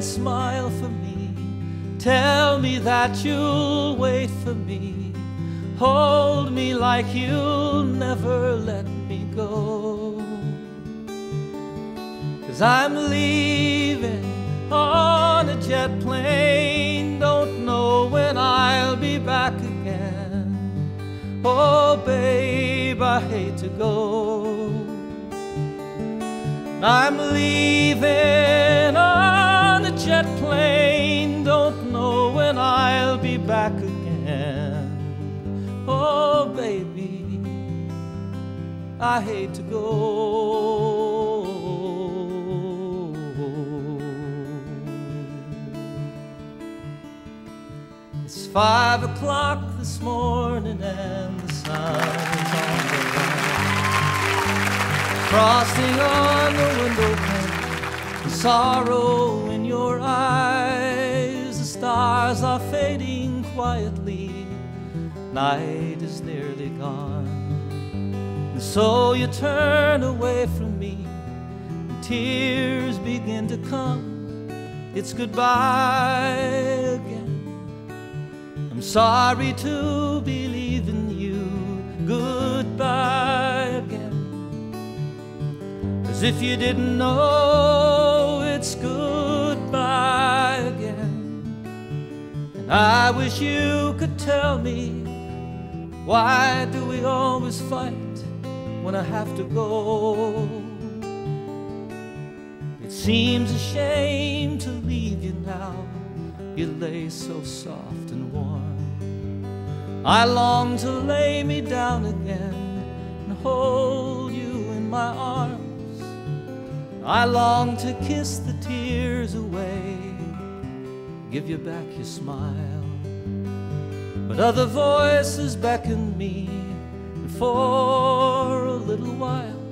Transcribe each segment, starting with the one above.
and smile for me. Tell me that you'll wait for me. Hold me like you'll never let me go. Cause I'm leaving on a jet plane. Don't know when I'll be back again. Oh, babe, I hate to go. I'm leaving jet plane. Don't know when I'll be back again. Oh, baby, I hate to go. It's five o'clock this morning and the sun is on the rise frosting on the window pane, sorrow your eyes. The stars are fading quietly, night is nearly gone. And so you turn away from me, and tears begin to come. It's goodbye again. I'm sorry to be leaving you. Goodbye again. As if you didn't know I wish you could tell me why do we always fight when I have to go? It seems a shame to leave you now. You lay so soft and warm. I long to lay me down again and hold you in my arms. I long to kiss the tears away, give you back your smile. But other voices beckon me, and for a little while,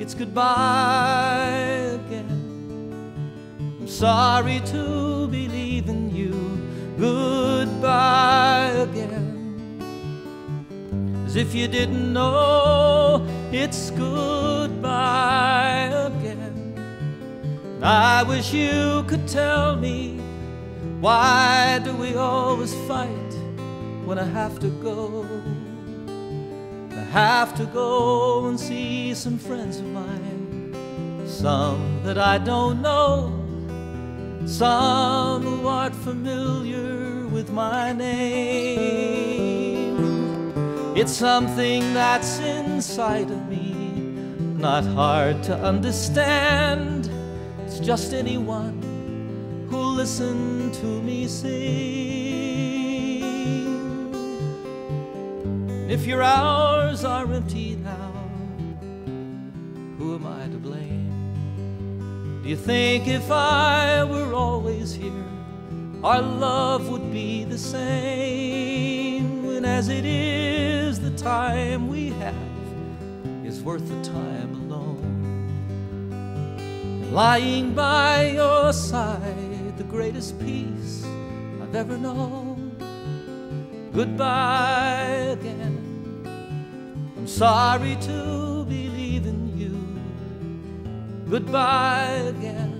it's goodbye again. I'm sorry to be leaving you, goodbye again. As if you didn't know it's goodbye again. I wish you could tell me why do we always fight when I have to go? I have to go and see some friends of mine, some that I don't know, some who aren't familiar with my name. It's something that's inside of me, not hard to understand. It's just anyone who listened to me sing. If your hours are empty now, who am I to blame? Do you think if I were always here, our love would be the same? And as it is, the time we have is worth the time alone. Lying by your side, the greatest peace I've ever known. Goodbye again. I'm sorry to be leaving you. Goodbye again.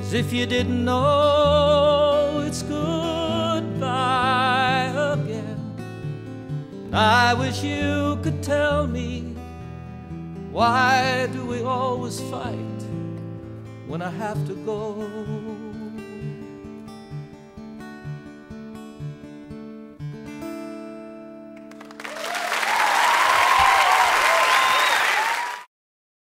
As if you didn't know it's goodbye again. I wish you could tell me why do we always fight when I have to go.